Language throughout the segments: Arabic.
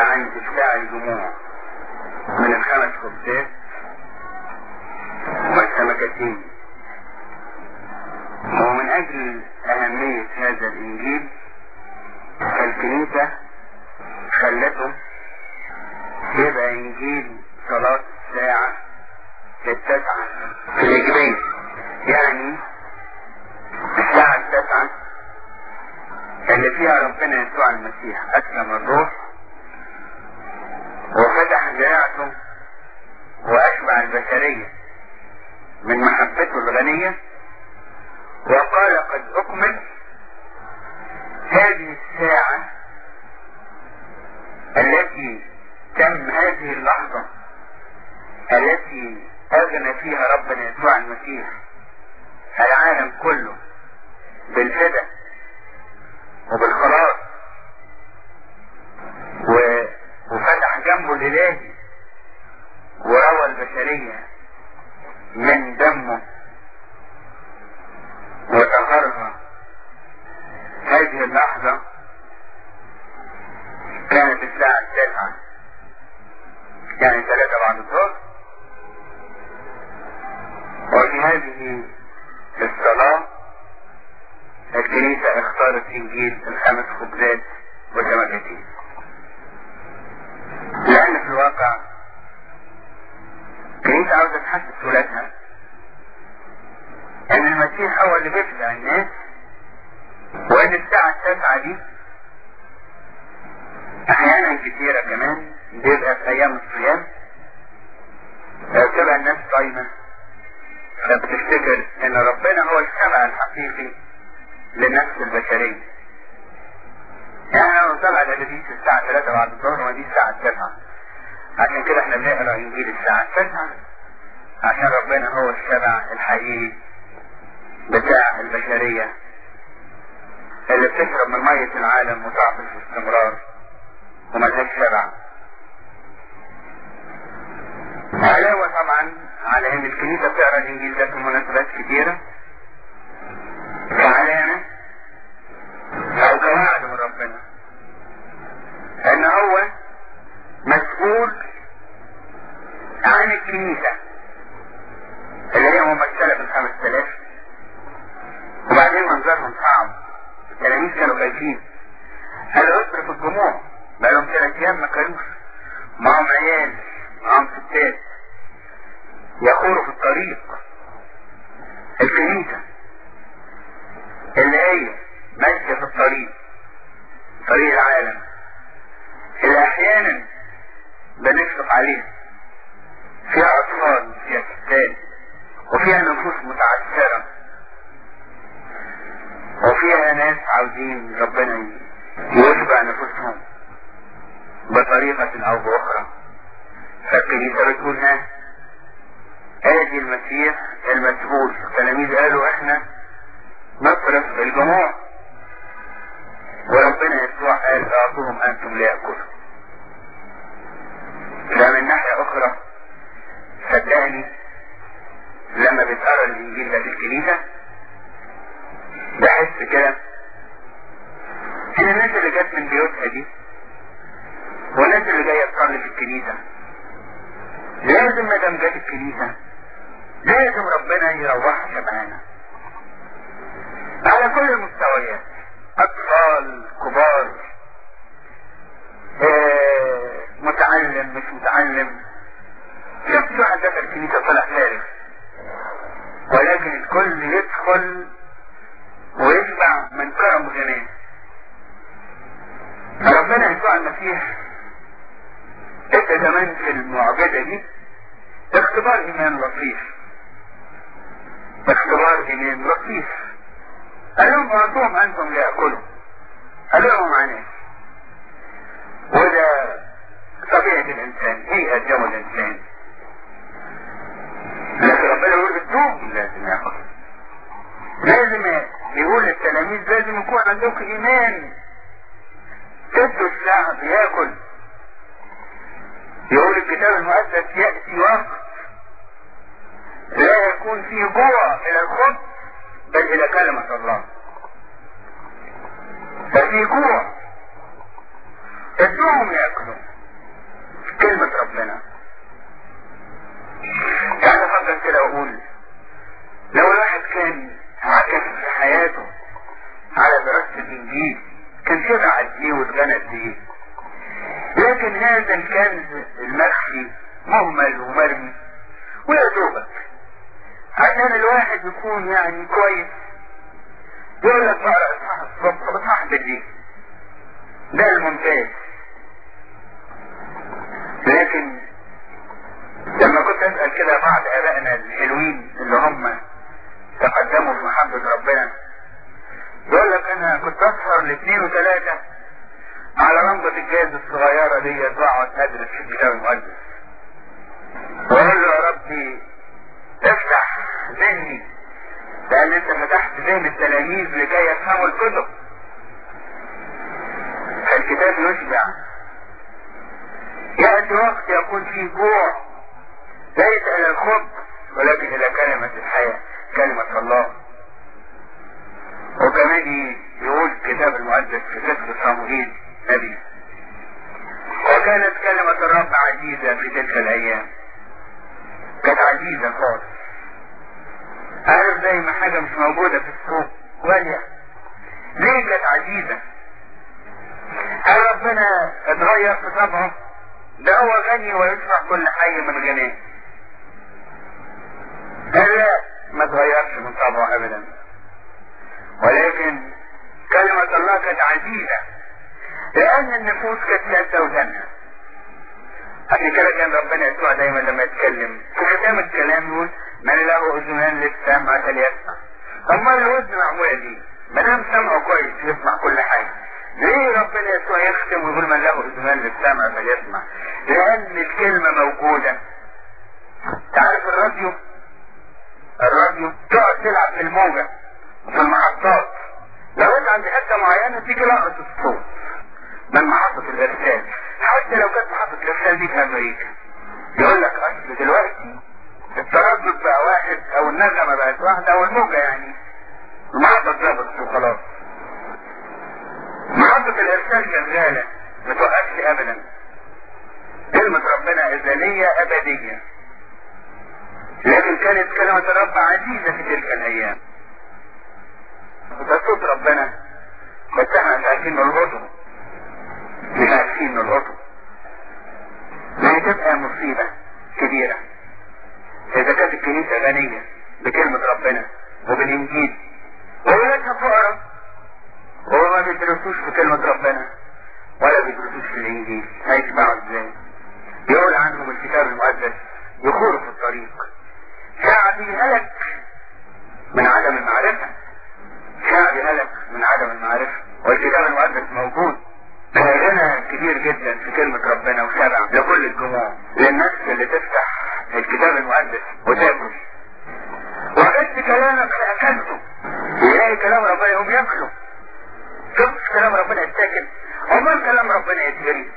عن اتباع الجموع من الخمس خبزات والسمكتين ومن أجل أهمية هذا الإنجيل فالكنيسة خلته يبقى إنجيل صلاة الساعة التاسعة في الإجباري يعني الساعة التاسعة اللي فيها ربنا يسوع المسيح. أسلم الروح. وفتح ذراعته وأشبع البشرية من محبته الغنية. وقال قد أكمل هذه الساعة التي تم هذه اللحظة التي أغنى فيها ربنا يسوع المسيح. العالم كله بالفدى وبالخلاص. و... وفتح جنبه الإلهي وروى البشرية من دمه وطهرها هذه اللحظة كانت الساعة التاسعة. يعني ثلاثة بعد الظهر. وفي هذه الصلاة الكنيسة اختارت انجيل الخمس خبزات وسمكتين لأن في الواقع الكنيسة عاوزة تحسس ولادها أن المسيح هو اللي بيفدع الناس وأن الساعة التاسعة دي أحيانا كتيرة كمان بيبقى في أيام الصيام. بتبقى الناس صايمة فبتفتكر إن ربنا هو الشمع الحقيقي للنفس البشرية. يعني لو طلع الحديث الساعة 3 بعد الظهر ودي الساعة 9 عشان كده إحنا بنقرأ إنجيل الساعة 9 عشان ربنا هو الشبع الحقيقي بتاع البشرية. اللي بتشرب من مية العالم وتعطش باستمرار وملهاش شبع علاوة طبعا على ان الكنيسة بتقرأ الإنجيل ده في مناسبات كتيرة. husband بتقول ها ادي المسيح المسؤول. التلاميذ قالوا إحنا نصرف الجموع وربنا يسوع قال أعطوهم أنتم ليأكلوا. فمن ناحية أخرى صدقني لما بتقرا الإنجيل ده في الكنيسة بحس كده. ان الناس اللي جت من بيوتها دي والناس اللي جاية تصلي في الكنيسة لازم ما دام جت الكنيسة لازم ربنا يروحها شبعانة على كل المستويات أطفال كبار. آه، متعلم مش متعلم. شفت واحد دخل الكنيسة طلع فارغ. ولكن الكل يدخل ويشبع من كرم غناه ربنا يسوع المسيح ادى زمان في المعجزة دي. اختبار إيمان لطيف. اختبار إيمان لطيف. قال لهم اعطوهم أنتم ليأكلوا قال لهم عناس وده طبيعة الإنسان هي الجو الإنسان. لكن ربنا يقول الدوم لازم ياكل لازم يقول للتلاميذ لازم يكون عندكم إيمان. تدوا الشعب يأكل. يقول الكتاب المقدس يأتي وقت لا يكون فيه جوع إلى الخبز بل إلى كلمة الله. ففي جوع ادوهم ياكلوا كلمة ربنا. يعني أفكر كده واقول لو الواحد كان عكس في حياته على دراسة الإنجيل كان شبع قد إيه واتغنى إيه. لكن هذا الكنز المخفي مهمل ومرمي ويا دوبك عشان الواحد يكون يعني كويس؟ يقول لك بقرا اصحاح الصبح واصحاح بالليل ده الممتاز. لكن لما كنت أسأل كده بعض آبائنا الحلوين اللي هم تقدموا في محبه ربنا يقول لك أنا كنت أسهر لاثنين وثلاثة على لمبه الجاز الصغيرة دي وأقعد أدرس في الكتاب المقدس. وأقول له يا ربي ذهني لأن أنت فتحت ذهن التلاميذ لكي يفهموا الكتب. الكتاب يشبع. يأتي وقت يكون فيه جوع. ليس إلى الخبز ولكن إلى كلمة الحياة كلمة الله. وكمان يقول الكتاب المقدس في سفر صموئيل نبي وكانت كلمة الرب عزيزة في تلك الأيام. كانت عزيزة خالص. عارف زي ما حاجة مش موجودة في السوق. غالية ليه كانت عزيزة هل ربنا اتغير في طبعه. ده هو غني ويدفع كل حي من غناه. لا ما اتغيرش من طبعه ابدا. ولكن كلمة الله كانت عزيزة لأن النفوس كانت لا توزنها عشان كده كان ربنا يسوع دايما لما يتكلم. في ختام الكلام يقول من له اذنان للسمع فليسمع. امال الودن معموله دي ما دام سمعه كويس يسمع كل حاجة. ليه ربنا يسوع يختم ويقول من له اذنان للسمع فليسمع؟ لأن الكلمة موجودة. تعرف الراديو؟ الراديو تقعد تلعب في الموجة وفي المحطات. لو أنت عند حتة معينة تيجي لقطه الصوت. من محطة الإرسال. حتى لو كانت محطة الإرسال دي في أمريكا. يقول لك اصل دلوقتي التردد بقى واحد أو النغمة بقت واحدة أو الموجة يعني. المحطة اتظبطت وخلاص محطة الإرسال شغالة ما توقفش ابدا. كلمة ربنا ازلية أبدية. لكن كانت كلمة الرب عزيزة في تلك الأيام. وده صوت ربنا بس إحنا مش عارفين نلقطه مش عارفين نلقطه ما هتبقى مصيبة كبيرة. كانت الكنيسة غنية بكلمة ربنا وبالإنجيل. وولادها فقراء وما بيدرسوش في كلمة ربنا ولا بيدرسوش في الإنجيل. هيتبعوا إزاي؟ يقول عنهم الكتاب المقدس يخور في الطريق. شعبي هلك من عدم المعرفة. شعبي هلك من عدم المعرفة. والكتاب المقدس موجود. غنى كبير جدا في كلمة ربنا وشبع لكل الجموع للنفس اللي تفتح الكتاب المقدس وتاكل وجدت كلامك فاكلته يلاقي كلام ربنا يقوم ياكله شوف كلام ربنا يتاكل. امال كلام ربنا يتهري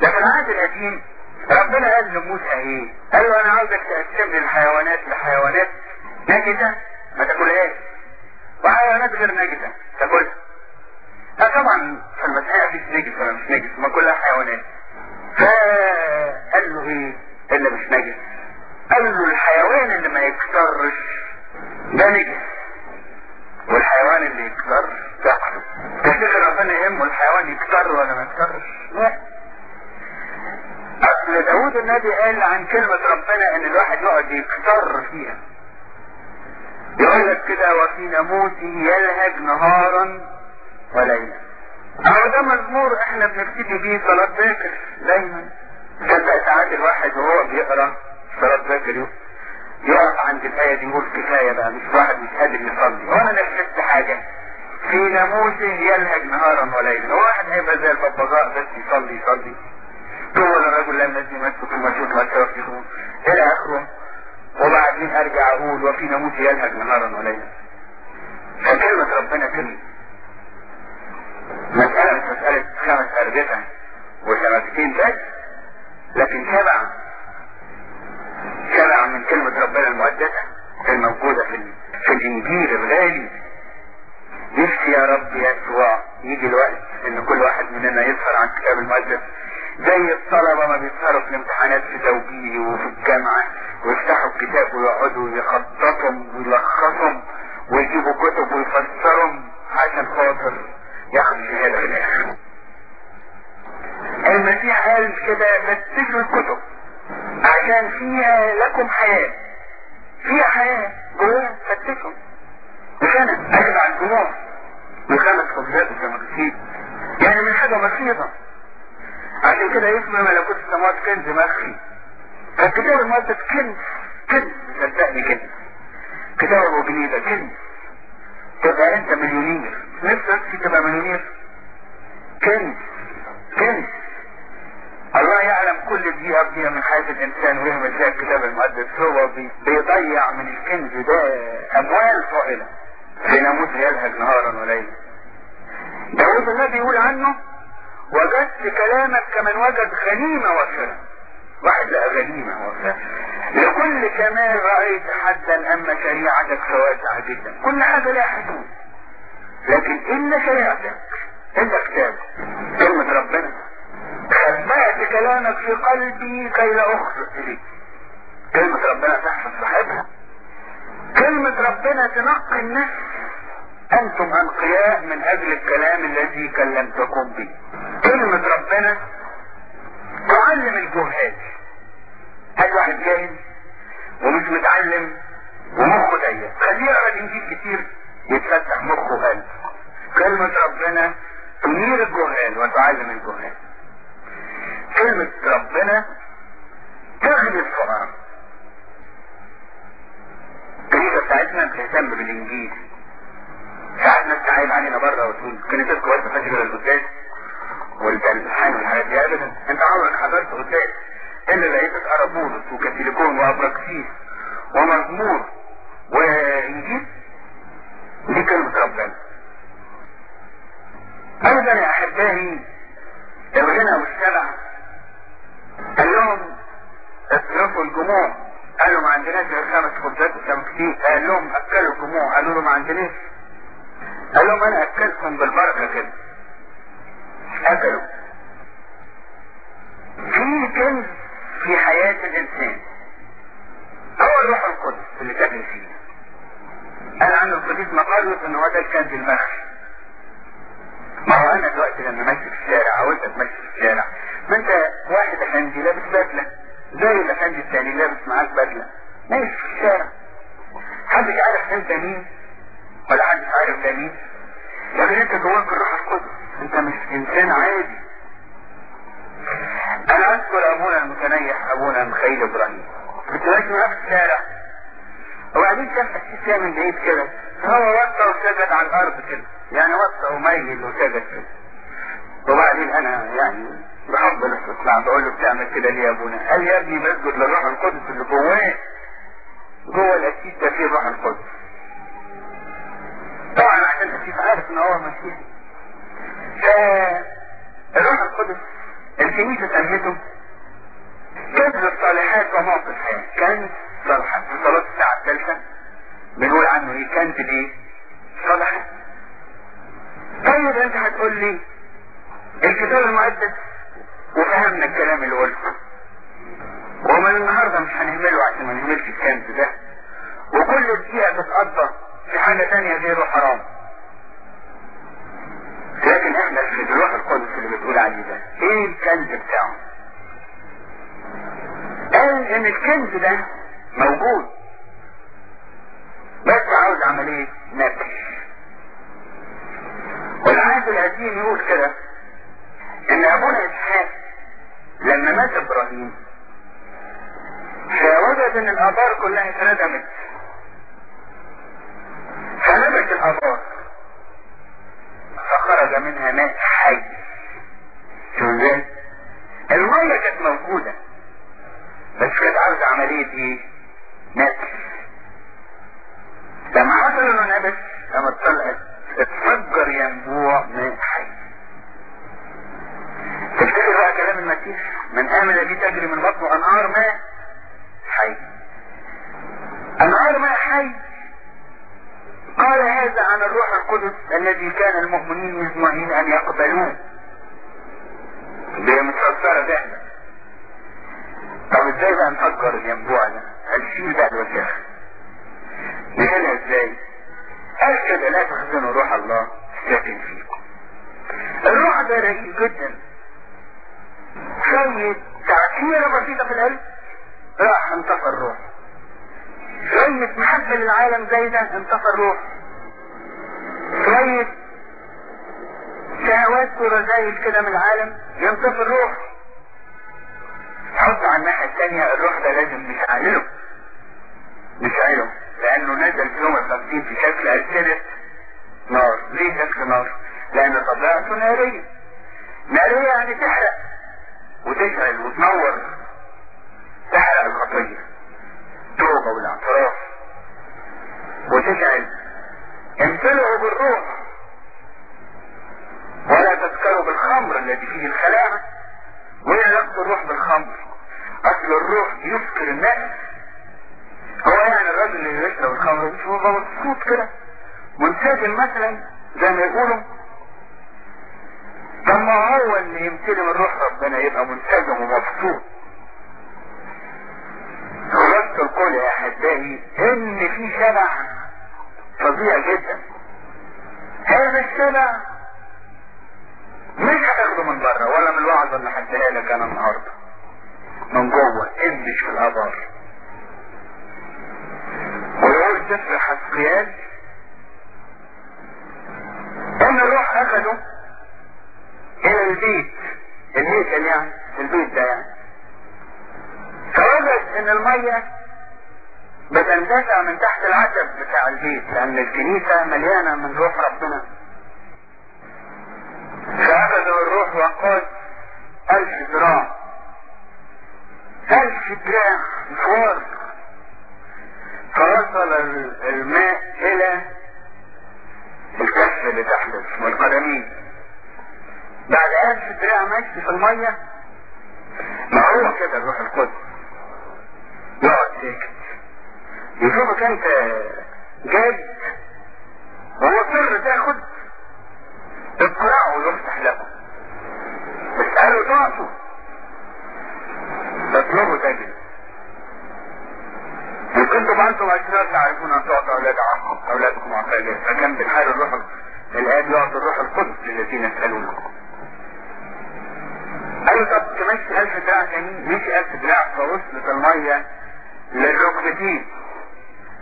لكن العهد القديم ربنا قال لموسى إيه؟ قال له أنا عاوزك تقسم لي الحيوانات لحيوانات. نجسه ما تاكلهاش. وحيوانات غير نجسه تاكلها. لا طبعا في المسيحيه مفيش نجس ولا مش نجس ما كلها حيوانات. فقال له إيه؟ اللي مش نجس قال له الحيوان اللي ما يكسرش ده نجس والحيوان اللي يكسر تاكله تفتكر ربنا يهمه الحيوان يكسر ولا ما يكسرش لا. أصل داود النبي قال عن كلمة ربنا إن الواحد يقعد يكسر فيها. يقول لك كده وفي ناموسه يلهج نهارا وليلا اهو ده مزمور إحنا بنبتدي بيه صلاة باكر دايما. تصدق ساعات الواحد وهو بيقرأ صلاة باكر يقف عند الآية دي يقول كفاية بقى مش واحد مش قادر يصلي. وأنا نفذت حاجة. في ناموسه يلهج نهارا وليلا. هو واحد هيبقى زي الببغاء بس يصلي يصلي. طول الرجل لم يزني مسك ثم شوط ما توفقون إلى آخره. وبعدين أرجع أقول وفي ناموسه يلهج نهارا وليلا. فكلمة ربنا كلمة. مسألة مسألة خمس أرجفة وسمكتين بس. لكن شبع شبع من كلمة ربنا المقدسة الموجودة في, في الإنجيل الغالي. نفسي يا رب يسوع يجي الوقت إن كل واحد مننا يسهر عن الكتاب المقدس. زي الطلبة ما بيسهروا في الامتحانات في توجيهي وفي الجامعة ويفتحوا الكتاب ويقعدوا يخططهم ويلخصهم ويجيبوا كتب ويفسرهم عشان خاطر ياخدوا شهادة. في الآخر. المسيح قال كده فتشوا الكتب. عشان فيها لكم حياة. فيها حياة جواها فتشوا. مش أنا أجمع الجموع من خمس خبزات وسمكتين يعني من حاجة بسيطة. عشان كده اسم ملكوت السماوات كنز مخفي. فالكتاب المقدس كنز كنز. صدقني كنز. كتاب أبو جنيدة كنز. تبقى أنت مليونير. نفسك تبقى مليونير. كنز كنز. الله يعلم كل دقيقة دقيقة من حياة الإنسان ويهم إزاي الكتاب المقدس هو بي- بيضيع من الكنز ده أموال طائلة في يلهج نهارا وليلا. داود النبي يقول عنه وجدت كلامك كمن وجد غنيمة وفرة واحد لقى غنيمة وفرة لكل كمال رأيت حدا أما شريعتك فواسعة جدا. كل حاجة لها حدود لكن إن شريعتك إلا كتابك كلمة ربنا. خبأت كلامك في قلبي كي لا أخطئ إليك. كلمة ربنا تحفظ صاحبها. كلمة ربنا تنقي النفس أنتم أنقياء من أجل الكلام الذي كلمتكم به. كلمة ربنا تعلم الجهال هات واحد جاهل ومش متعلم ومخه ضيق. خليه يقرا الانجيل كتير يتفتح مخه وقلبه كلمة ربنا تنير الجهال وتعلم الجهال كلمة ربنا تغني الفقراء الكنيسة بتاعتنا بتهتم بالإنجيل. ساعات ناس تعايب علينا بره وتقول كنيستكم بس فاكر القداس والبلحان والحاجات دي ابدا. أنت عمرك حضرت قداس إلا لقيت تقرا بولس وكاثوليكون وابراكسيس ومزمور وإنجيل؟ دي كلمة ربنا. أيضا يا أحبائي الغنى والشبع اصرفوا الجموع. قالوا ما عندناش غير خمس خبزات وسمكتين قال لهم أكلوا الجموع. قالوا له ما عندناش. قال لهم أنا اكلكم بالبركة كده. أكلوا. في كنز في حياة الإنسان؟ هو الروح القدس اللي ساكن فيه قال عنه القديس مقالوس إن هو ده الكنز المخفي. ما هو أنا دلوقتي لما ماشي في الشارع أو أنت ماشي في الشارع ما أنت واحد افندي لابس بدلة. زي الافندي التاني لابس معاك بدلة. ماشي. في الشارع محدش عارف انت مين ولا حد عارف ده مين لكن انت جواك الروح القدس انت مش انسان عادي. أنا اذكر ابونا المتنيح ابونا مخيل إبراهيم. كنت ماشي معاه في الشارع. وبعدين شاف حسيت فيها من بعيد كده. هو وطى وسجد على الأرض كده. يعني وطى وميل وسجد كده. وبعدين أنا يعني بحب الاستطلاع بقول له بتعمل كده ليه يا أبونا؟ قال يا ابني بسجد للروح القدس اللي جوه الاسيس ده فيه الروح القدس طبعا عشان الاسيس عارف ان هو مسيحي فالروح القدس الكنيسه سمته كنز الصالحات ومعطي الحياة كنز صالحات في صلاه الساعة الثالثه بنقول عنه إيه كنز الايه؟ صالحات طيب انت هتقول لي الكتاب المقدس وفهمنا الكلام اللي قلته ومن النهارده مش هنهمله عشان ما نهملش الكنز ده وكل دقيقة تتقضى في حاجة تانية غيره حرام لكن إحنا في الروح القدس اللي بتقول عليه ده إيه الكنز بتاعه قال ان الكنز ده موجود بس عاوز عملية نبش والعهد القديم يقول كده ان ابونا اسحاق لما مات إبراهيم فوجد ان الابار كلها اتردمت فنبت الابار فخرج منها ماء حي؟ المية كانت موجودة. بس كانت عاوزة عملية إيه؟ نبت لما حصل نبت لما طلعت اتفجر ينبوع ماء حي تفتكر بقى كلام المسيح؟ من آمن بي تجري من بطنه أنهار ماء حي. أنهار ماء حي. قال هذا عن الروح القدس الذي كان المؤمنين يطمئنون أن يقبلوه. مكسرة ذهنا. طب إزاي بقى نفجر الينبوع ده؟ هنشيل بقى الوساخة نشيلها إزاي؟ قال لا تخزنوا روح الله ساكن فيكم. الروح ده رقيق جدا. شوية تعكيرة بسيطة في القلب. راح انطفى الروح شوية محبة للعالم زي ده انطفى الروح شوية شهوات ورذايل كده من العالم ينطفي الروح حط على الناحية الثانية الروح ده لازم نشعله. نشعله. لأنه نزل في يوم الخمسين في شكل ألسنة نار. ليه شكل نار؟ لأن طبيعته نارية. نارية يعني تحرق. وتشعل وتنور. تحرق الخطية توبة والاعتراف وتشعل امتلئوا بالروح. ولا تذكروا بالخمر الذي فيه الخلاعة ولا علاقة الروح بالخمر. أصل الروح يسكر الناس. هو يعني الراجل اللي يشرب الخمر مش هو مبسوط كده. منسجم مثلا زي ما يقولوا. طب ما هو اللي يمتلي من روح ربنا يبقى منسجم ومبسوط. خلاصة القول يا احبائي إن في شبع فظيع جدا. هذا الشبع مش هتاخده من بره ولا من الوعظة اللي هديها لك أنا النهارده. من جوه انبش في الأبار. ويقول سفر حسقيال إن الروح اخده إلى البيت. الهيكل يعني البيت ده يعني. فوجد إن المية بتندفع من تحت العتب بتاع البيت لأن الكنيسة مليانة من روح ربنا. فأخذ الروح وقال ألف ذراع ألف دراع مشوار فوصل الماء إلى الكف اللي تحت والقدمين بعد ألف دراع ماشي في المية معروف كده الروح القدس؟ يقعد ساكت يشوفك أنت جاد ومصر تاخد اقرأه ويفتح لكم اسألوا تعطوا تطلبوا تجد إن كنتم أنتم أشرار تعرفون أن تعطوا أولاد عمكم أولادكم عقائد فكم بالحال الروح الآب يعطي الروح القدس للذين يسألونه قالوا طب تمشي ألف دراع تانيين مشي ألف دراع فوصلت المية للركبتين.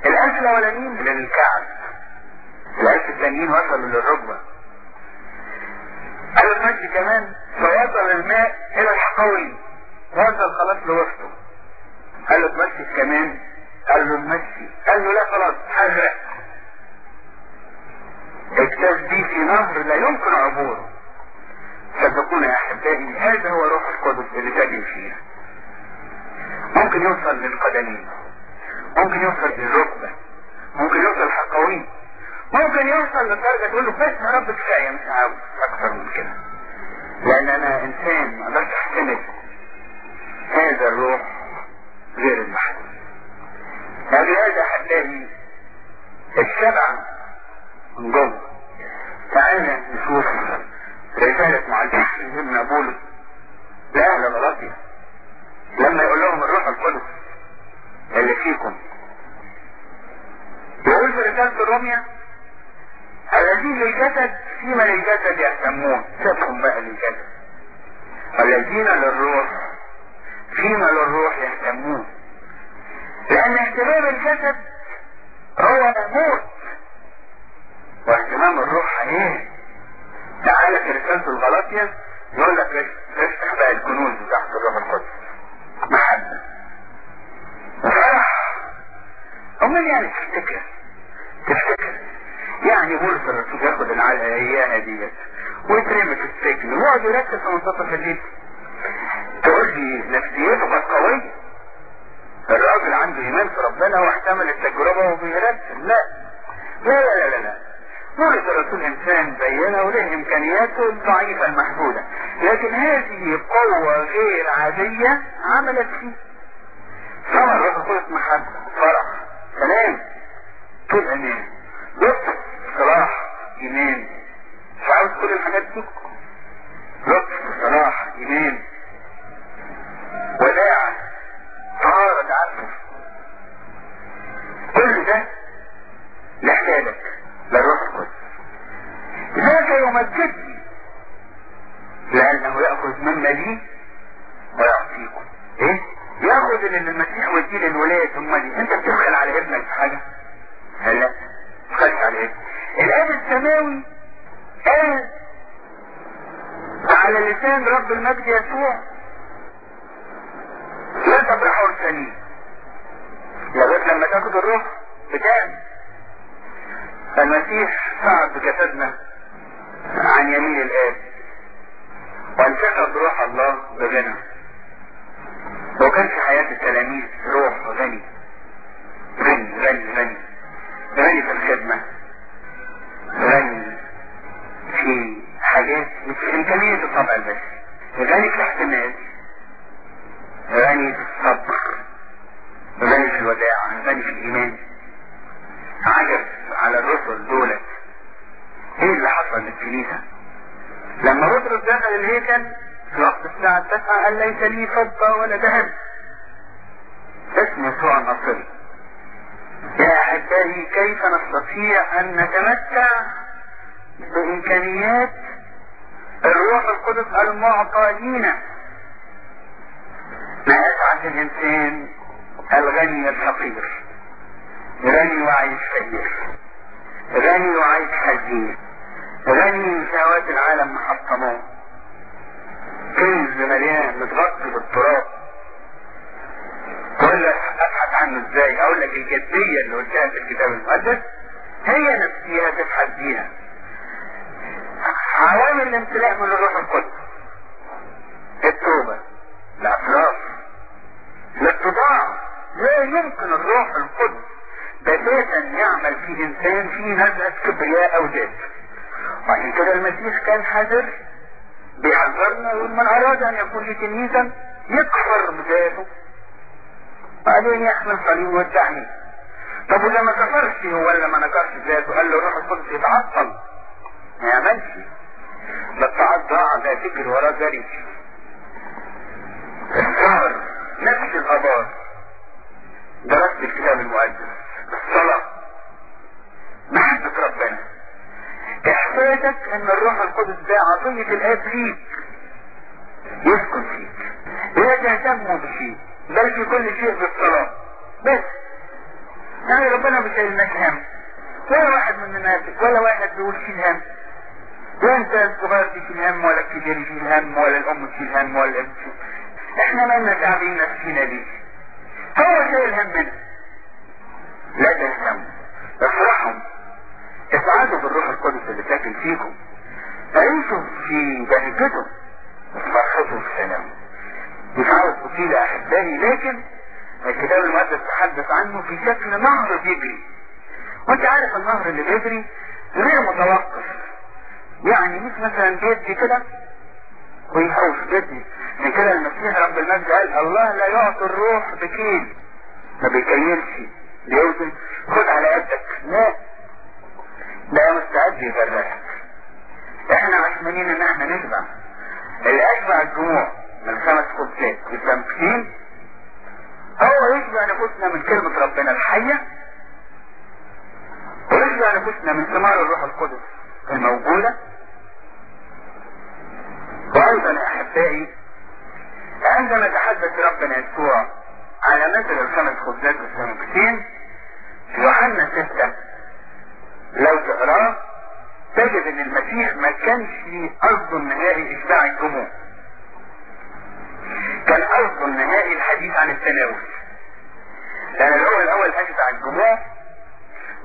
الألف الأولانيين للكعب الألف التانيين وصلوا للركبة. قالوا تمشي كمان فوصل الماء إلى الحقوي وصل خلاص لوسطه. قال له تمشي كمان قال له نمشي قال له لا خلاص حرق اكتاز دي في نهر لا يمكن عبوره. صدقونا يا أحبائي هذا هو روح القدس اللي ساكن فينا ممكن يوصل للقدمين. ممكن يوصل للركبة ممكن يوصل الحقوين ممكن يوصل لدرجة تقول له بس يا رب كفاية مش عاوز أكتر من كده. لأن أنا إنسان ما أقدرش أحتمل هذا الروح غير المحدود فبهذا هتلاقي الشبع من جوه. تعالى نشوف رسالة معلم ابن بولس لأهل غلطية لما يقول لهم الروح القدس اللي فيكم. يقول في رسالة الرومية الذين للجسد فيما للجسد يهتمون سيبهم بقى للجسد. الذين للروح فيما للروح يهتمون لأن اهتمام الجسد هو موت واهتمام الروح حياه تعالى في رسالة الغلاطية يقول لك افتح بقى الكنوز تحت الروح القدس محبة وفرح أمال يعني تفتكر؟ تفتكر؟ يعني بولس الرسول ياخد العلقة اياها ديت ويترمي في السجن. ويقعد يركز في منتصف الليل تقول لي نفسيته كانت قوية. الراجل عنده إيمان في ربنا واحتمل التجربة وبيرتب لا. لا لا لا لا بولس الرسول إنسان زينا وله إمكانياته الضعيفة المحدودة. لكن هذه قوة غير عادية عملت فيه. ثمر القدس محبة فرح. سلام طول أمان لطف صلاح ايمان مش عاوز كل الحاجات دي؟ لطف صلاح ايمان مما لي ويعطيكم إيه ياخد اللي المسيح ويديه للولاد هم دي انت بتبخل على ابنك في حاجة لا بتبخلش على ابنك الاب السماوي قال على لسان رب المجد يسوع لا تبرحوا السنين لغايه لما تاخد الروح بتاعي المسيح صعد بجسدنا عن يمين الآب وانتخب روح الله بغنى وكان في حياة التلاميذ روح غني غني غني غني غني في الخدمة غني في حاجات مش في إمكانية الطبع البشري غني في الاحتمال غني في الصبر غني في الوداع غني في الإيمان عجب على الرسل دولت إيه اللي للكنيسة لما بطرس دخل الهيكل في وقت الساعة التاسعة قال ليس لي فضة ولا ذهب. اسم يسوع النصري يا أحبائي كيف نستطيع أن نتمتع بإمكانيات الروح القدس المعطى لينا ما أسعد الإنسان الغني الفقير غني وعايش فقير غني وعايش حزين غني شهوات العالم محطماه كنز مليان متغطي بالتراب. تقول لك أبحث عنه إزاي؟ أقول لك الجدية اللي قلتها في الكتاب المقدس هي نفسها تبحث بيها. عوامل الامتلاء من الروح القدس. التوبة الاعتراف الاتضاع لا يمكن الروح القدس بتاتا يعمل في إنسان في نزعة كبرياء أو ذات وعشان كده المسيح كان حذر بيحذرنا يقول من أراد أن يكون لي تلميذا يكفر بذاته. وبعدين يحمل صليب ويتبعني طب وإذا ما كفرش هو ولا ما نكرش ذاته قال له الروح القدس يتعطل. ما يعملش ده التعضع ده تجري وراه جري السهر نفس الابار درست الكتاب المقدس. الصلاة. محبة ربنا. احساسك ان الروح القدس ده عطية الاب ليك يسكن فيك. لا تهتموا بشيء بل في كل شيء بالصلاة. بس. يعني ربنا مش هيلناش هم. ولا واحد من ناسك ولا واحد بيقول شيل هم لا انت الصغير تشيل هم ولا الكبير يشيل هم ولا الأم تشيل هم ولا الأب تشيل إحنا مالنا تعبين نفسينا ليه؟ هو شايل همنا. لا تهتموا افرحوا. اسعدوا بالروح القدس اللي ساكن فيكم. عيشوا في بهجته وفرحته في سلامه عاوز اطيل أحبائي. لكن الكتاب المقدس تحدث عنه في شكل نهر بيجري وانت عارف النهر اللي بيجري غير متوقف. يعني مش مثلا بيدي كده. ويحوش بيدي من كده المسيح رب المجد قال الله لا يعطي الروح بكيل. ما بيكيلش بيوزن خد على قدك. لا. ده مستعد يبررك إحنا عشمانين إن إحنا نشبع اللي الجموع من خمس خبزات والتمكين هو يشبع نفوسنا من كلمة ربنا الحية ويشبع نفوسنا من ثمار الروح القدس الموجودة. وأيضا أحبائي عندما تحدث ربنا يسوع على مثل الخمس خبزات والسمكتين في يوحنا ستة لو تقراه تجد إن المسيح ما كانش قصده النهائي إشباع الجموع كان قصده النهائي الحديث عن التناول. لأن الأول الأول اشبع الجموع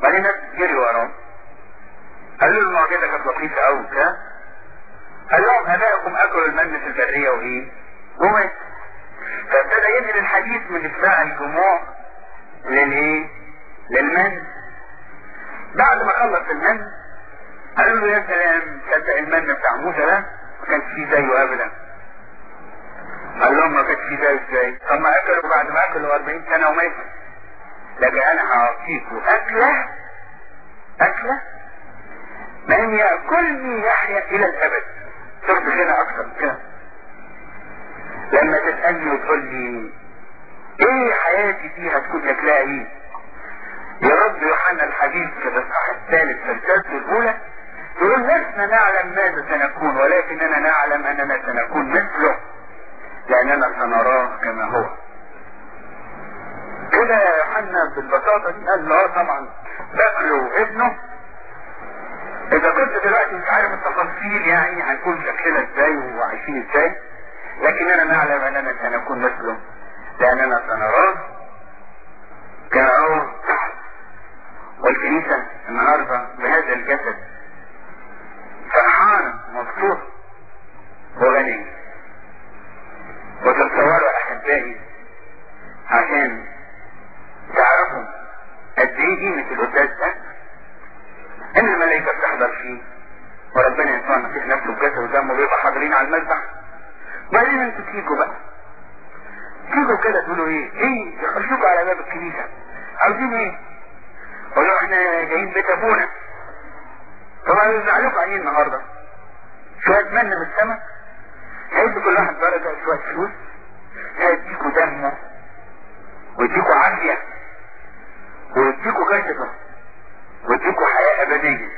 بعدين الناس جري وراه. قال له المعجزة كانت لطيفة قوي كده قال لهم ابائكم اكلوا المن في البرية وإيه؟ ومات فابتدى ينقل الحديث من إشباع الجموع للإيه؟ للمن بعد ما خلص المن قالوا له يا سلام تصدق المن بتاع موسى ده ما كانش فيه زيه ابدا. قال لهم ما كانش فيه زيه إزاي؟ ما أكلوا بعد ما أكلوا 40 سنة وماتوا. لكن أنا هعطيكم اكله أكلة من يأكلني يحيا إلى الأبد. شفت هنا أكثر من كده؟ لما تسألني وتقول لي إيه حياتي فيها تكون شكلها إيه؟ يرد يوحنا الحديث في الاصحاح الثالث في الكتاب الأولى يقول لسنا نعلم ماذا سنكون ولكننا نعلم أننا سنكون مثله لأننا سنراه كما هو. كده يا يوحنا بالبساطة دي قال له آه طبعا بكر وابنه إذا كنت دلوقتي مش عارف التفاصيل يعني هنكون شكلنا إزاي وعايشين إزاي لكننا نعلم أننا سنكون مثله لأننا سنراه. الجسد فرحانة مبسوطة وغنية وتتصوروا احبائي عشان تعرفوا قد إيه قيمة القداس ده ان الملائكة بتحضر فيه وربنا يسوع المسيح نفسه بجسد ودمه بيبقى حاضرين على المذبح وبعدين أنتوا تيجوا بقى تيجوا كده تقولوا إيه إيه يخشوكوا على باب الكنيسة عاوزين إيه قولوا إحنا جايين بيت ابونا طبعا يزعلوكوا عليه النهارده شوية من من السماء هيدوا كل واحد درجة شوية فلوس هيديكوا دمه ويديكوا عافية ويديكوا جسده ويديكوا حياة أبدية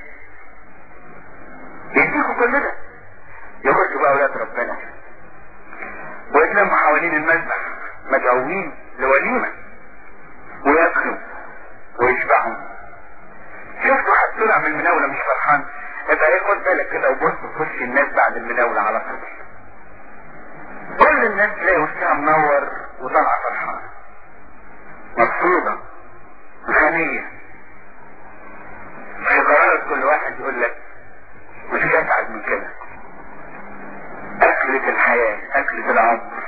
يديكوا كل ده يخشوا بقى أولاد ربنا ويتلموا حوالين المذبح مدعوين لوليمة وياكلوا ويشبعوا شفتوا حد طلع من المناولة مش فرحان يبقى إيه خد بالك كده وبص وش الناس بعد المناولة على طول. كل الناس تلاقي وشها منور وطالعة فرحانة. مبسوطة. غنية في قرارة كل واحد يقول لك مش اسعد من كده أكلة الحياة أكلة العمر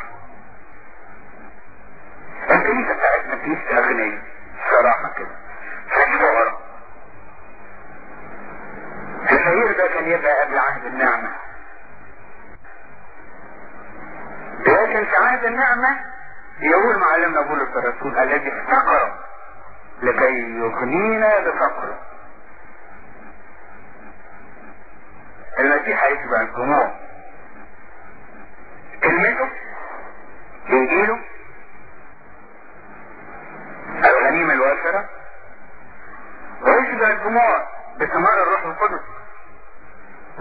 الكنيسة بتاعتنا كنيسة أغنية صراحة كده مفيش فقراء الخير ده كان يبقى قبل عهد النعمة لكن في عهد النعمة يقول معلمنا بولس الرسول الذي افتقر لكي يغنينا بفقره المسيح هيشبع الجموع كلمته انجيله الغنيمة الوافرة ويشبع الجموع بثمار الروح القدس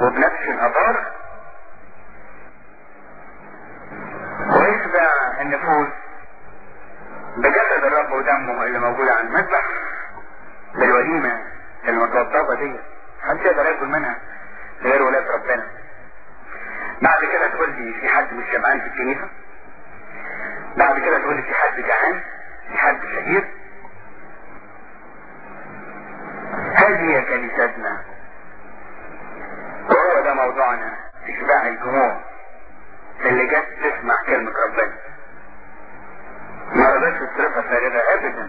وبنفس الابار ويشبع النفوس بجسد الرب ودمه اللي موجود على المذبح بالوليمة المتوضبة دي. محدش يقدر ياكل منها غير ولاد ربنا؟ بعد كده تقول لي في حد مش شبعان في الكنيسة؟ بعد كده تقول لي في حد جعان؟ في حد شهير؟ هذه هي كنيستنا. وهو ده موضوعنا اشباع الجموع. اللي جت تسمع كلمة ربنا. ما رضتش تصرفها فارغة ابدا.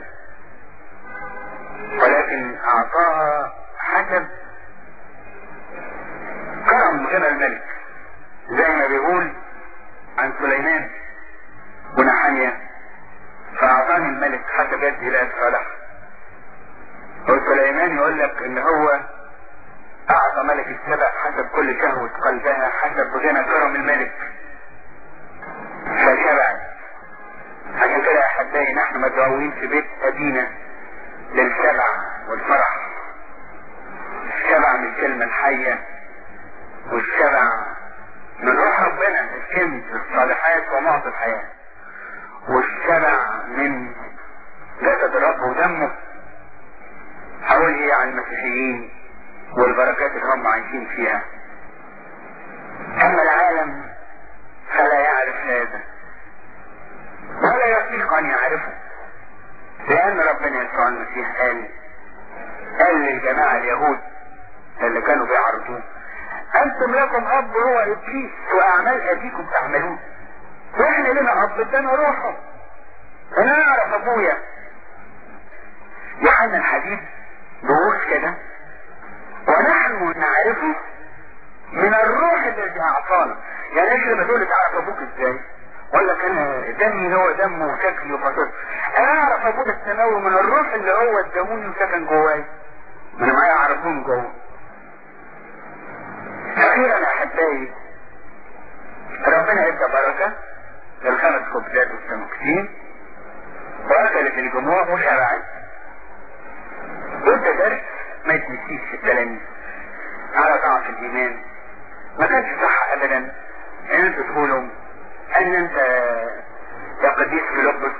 ولكن أعطاها حسب كرم غنى الملك. زي ما بيقول عن سليمان ونحانيا فأعطاني الملك حسب يد اله صالح وسليمان يقول لك إن هو أعطى ملك السبع حسب كل شهوة قلبها حسب غنى كرم الملك. فشبعت عشان كده يا احبائي نحن مدعوين في بيت ابينا للشبع والفرح؟ الشبع من الكلمة الحية والشبع من روح ربنا الكنز الصالحات ومعطي الحياة. والشبع من جسد الرب ودمه حول إيه عن المسيحيين والبركات اللي هم عايشين فيها. أما العالم فلا يعرف هذا. ولا يطيق أن يعرفه. لأن ربنا يسوع المسيح قال قال للجماعة اليهود اللي كانوا بيعرضوه أنتم لكم أب هو إبليس وأعمال أبيكم تعملون وإحنا لنا أب ادانا روحه. أنا أعرف أبويا. يوحنا الحديث بيقول كده. ونحن نعرفه من الروح الذي أعطانا. يعني إيش لما تقول تعرف أبوك إزاي؟ ولا كان دمي هو دمه وشكلي وفصل أنا اعرف أبوك السماوي من الروح اللي هو اداموني وسكن جواي. من معايا أعرفهم جوه. أخيرا احبائي ربنا ادى بركة. للخمس خبزات والسمكتين واكلت الجموع وشبعت وادى درس ما يتنسيش التلاميذ على ضعف الإيمان. ما كانش صح ابدا. ان إنتوا تقولوا أن أنت يا قديس فيلبس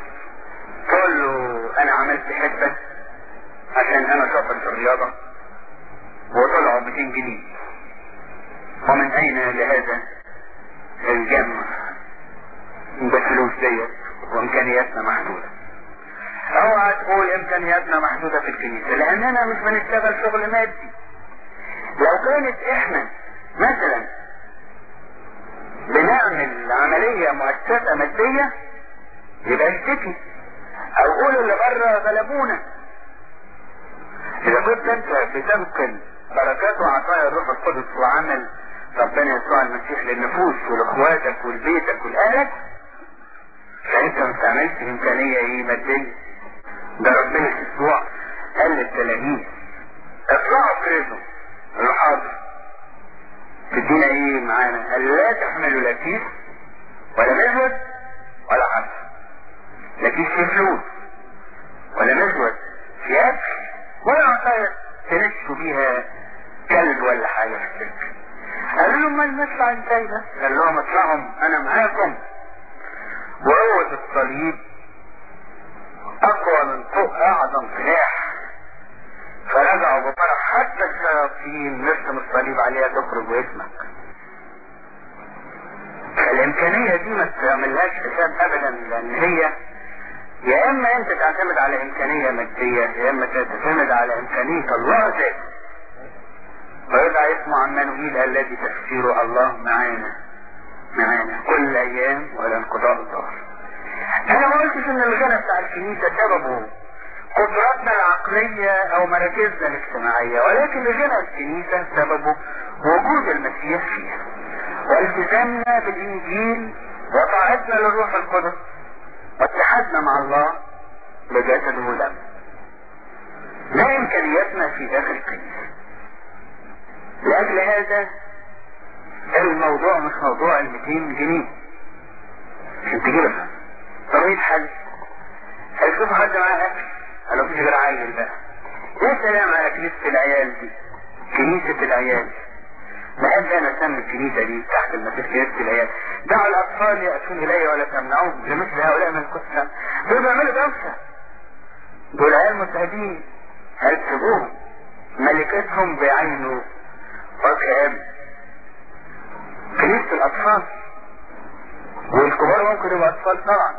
تقول له أنا عملت حسبة عشان أنا شاطر في الرياضة وطلعوا 200 جنيه. ومن أين لهذا الجمع؟ بالفلوس ديت وإمكانياتنا محدودة. اوعى تقول إمكانياتنا محدودة في الكنيسة لاننا مش بنشتغل شغل مادي. لو كانت إحنا مثلا بنعمل عملية مؤسسة مادية يبقى اشتكي أو قول اللي بره غلبونا. إذا كنت أنت بتنقل بركات وعطايا الروح القدس وعمل ربنا يسوع المسيح للنفوس ولإخواتك ولبيتك ولأهلك فأنت ما بتعملش إمكانية إيه مادية؟ ده ربنا يسوع قال للتلاميذ اطلعوا الحاضر تدينا إيه معانا؟ قال لا تحملوا لا كيس ولا مزود ولا عسل لا كيس فيه فلوس ولا مزود في أكل ولا عصاية تنشوا بيها كلب ولا حاجة في السكة قالوا لهم ما نطلع إزاي ده؟ قال لهم اطلعهم أنا معاكم. وقوة الصليب أقوى من فوق أعظم سلاح فرجعوا بفرح حتى الشياطين نرسم الصليب عليها تخرج واسمك الامكانية دي ما تعملهاش حساب ابدا لأن هي يا اما انت تعتمد على امكانية مادية يا اما تعتمد على امكانية الله ذاته. ويدعى اسمه عمانوئيل الذي تفسيره الله معانا معانا كل أيام ولا انقضاء الظهر أنا ما قلتش إن الغنى بتاع الكنيسة سببه. قدراتنا العقلية أو مراكزنا الاجتماعية ولكن غنى الكنيسة سببه وجود المسيح فيها. والتزامنا بالإنجيل وطاعتنا للروح القدس واتحادنا مع الله بجسد ودم لا إمكانياتنا في داخل الكنيسة. لأجل هذا الموضوع مش موضوع ال 200 جنيه عشان تجيبها. طريقة حل هيشوف حد معاه اكل قال مفيش غير عيل بقى يا سلام على كنيسة العيال دي؟ كنيسة العيال. بحب أنا أسمي الكنيسة دي تحت المسيح كنيسة العيال. دعوا الأطفال يأتون الي ولا تمنعوهم. لمثل هؤلاء من الكتاب دول بيعملوا دوشة. دول عيال متعبين هيكتبوهم ملكتهم بعينه. اب كنيسة الأطفال. والكبار ممكن يبقوا أطفال طبعا.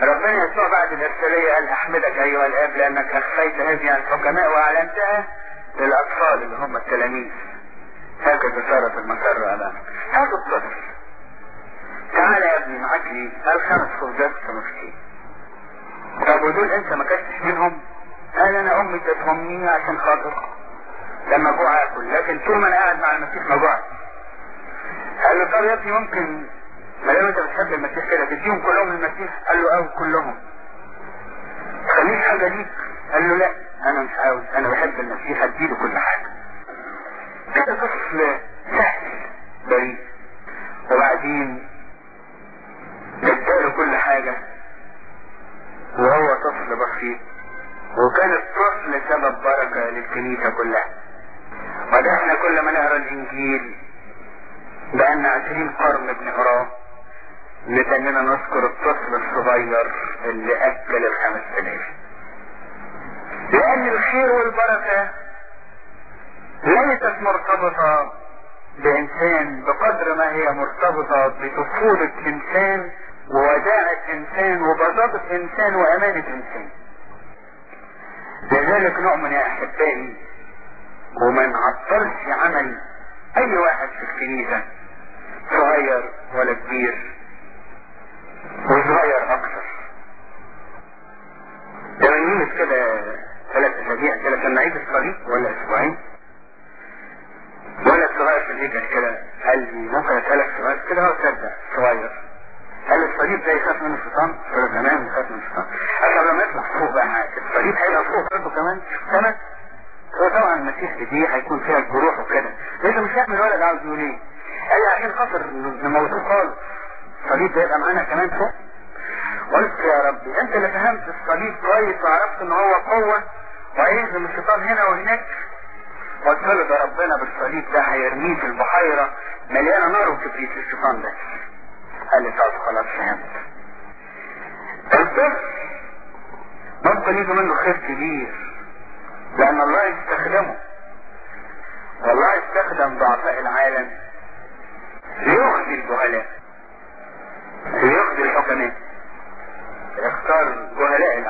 ربنا يسوع بعد الإرسالية قال أحمدك أيها الآب لأنك أخفيت هذه الحكماء وأعلنتها للأطفال اللي هم التلاميذ. هكذا صارت المسار أمامك. هذا الطفل. تعال يا ابني معاك لي قال خمس خبزات كمسكين طب ودول أنت ما كنتش منهم؟ قال أنا أمي تتهمني عشان خاطر لما جوع اكل لكن طول ما أنا قاعد مع المسيح ما جوعت قال له طب يا ابني ممكن ما دام انت بتحب المسيح كده تديهم كلهم المسيح؟ قال له آه كلهم. خليك حاجة ليك. قال له لا أنا مش عاوز أنا بحب المسيح اديله كل حاجة. كده طفل سهل بريء. وبعدين اداله كل حاجة. وهو طفل بسيط. وكان الطفل سبب بركة للكنيسة كلها. وده إحنا كل ما نقرأ الإنجيل بقالنا عشرين قرن بنقراه لتننا نذكر الطفل الصغير اللي اكل الخمس تلاف لأن الخير والبركة ليست مرتبطة بإنسان بقدر ما هي مرتبطة بطفولة إنسان ووداعة إنسان وبساطة إنسان وأمانة إنسان. لذلك نؤمن يا أحبائي وما نعطلش عمل أي واحد في الكنيسة صغير ولا كبير وصغير أكثر تمنيت كده ثلاث اسابيع كده كان عيد الصليب ولا أسبوعين ولا صغير في الهيكل كده قال لي ممكن اسالك سؤال كده هو صدق صغير قال الصليب ده يخاف منه الشيطان؟ قلت له تمام يخاف من الشيطان قال لما يطلع فوق بقى الصليب هيبقى فوق برضه كمان سنة هو طبعا المسيح دي هيكون فيها الجروح وكده لأنه مش فاهم الولد عاوز يقول إيه قال لي عشان خاطر نموتوه خالص الصليب ده يبقى معانا كمان فوق. قلت يا ربي أنت اللي فهمت الصليب كويس وعرفت إن هو قوة وهيهزم الشيطان هنا وهناك. قلت له ده ربنا بالصليب ده هيرميه في البحيرة مليانة نار وكبريت الشيطان ده. قال لي طب خلاص فهمت. الطفل ممكن يجي منه خير كبير لأن الله يستخدمه. والله استخدم ضعفاء العالم ليخزي الجهلاء. ليخزي الحكماء. اختار جهلاء العالم